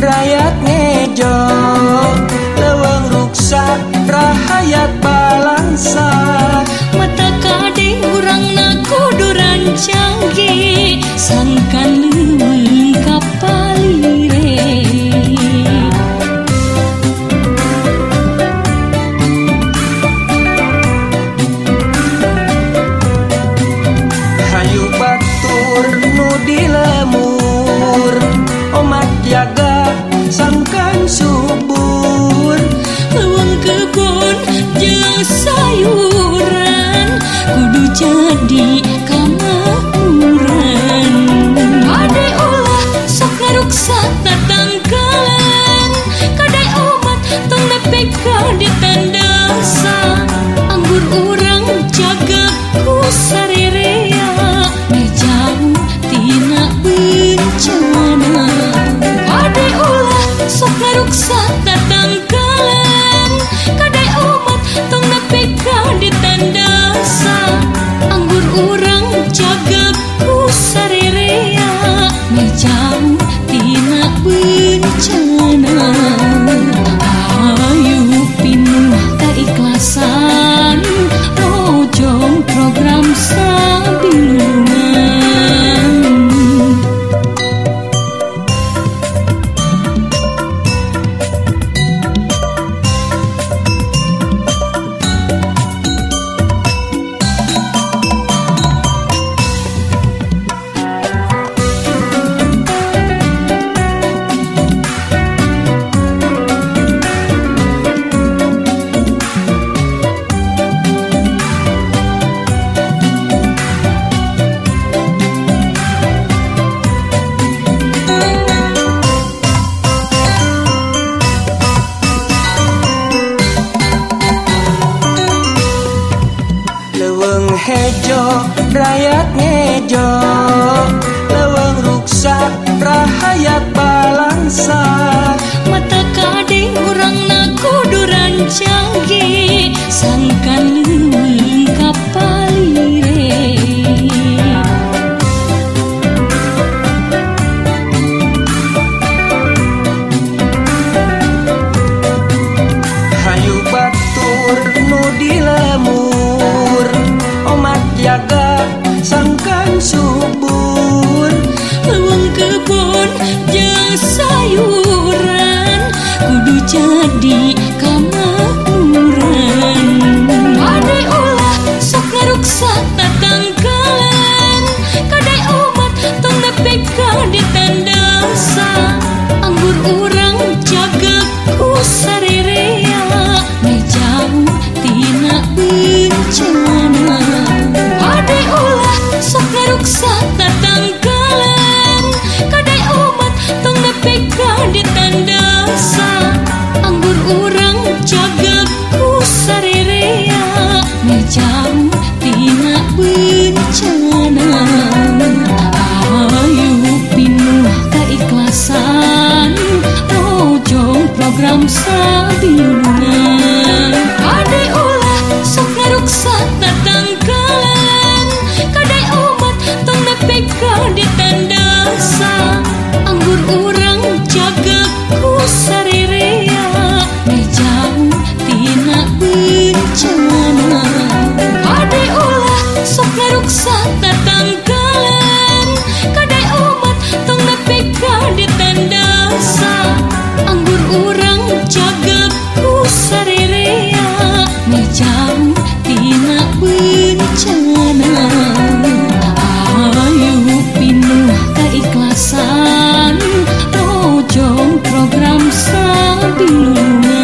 rakyat ngejo leweng ruksa rahayat balangsa hejo Rakyat ngejo. Lewang rusak, Rahayat balangsa. Mata kading urang naku duran canggih Sangkan Hayu batur nudi terjadi chẳng tin aku cenang ayo pinu keikhlasan rojong program sabilu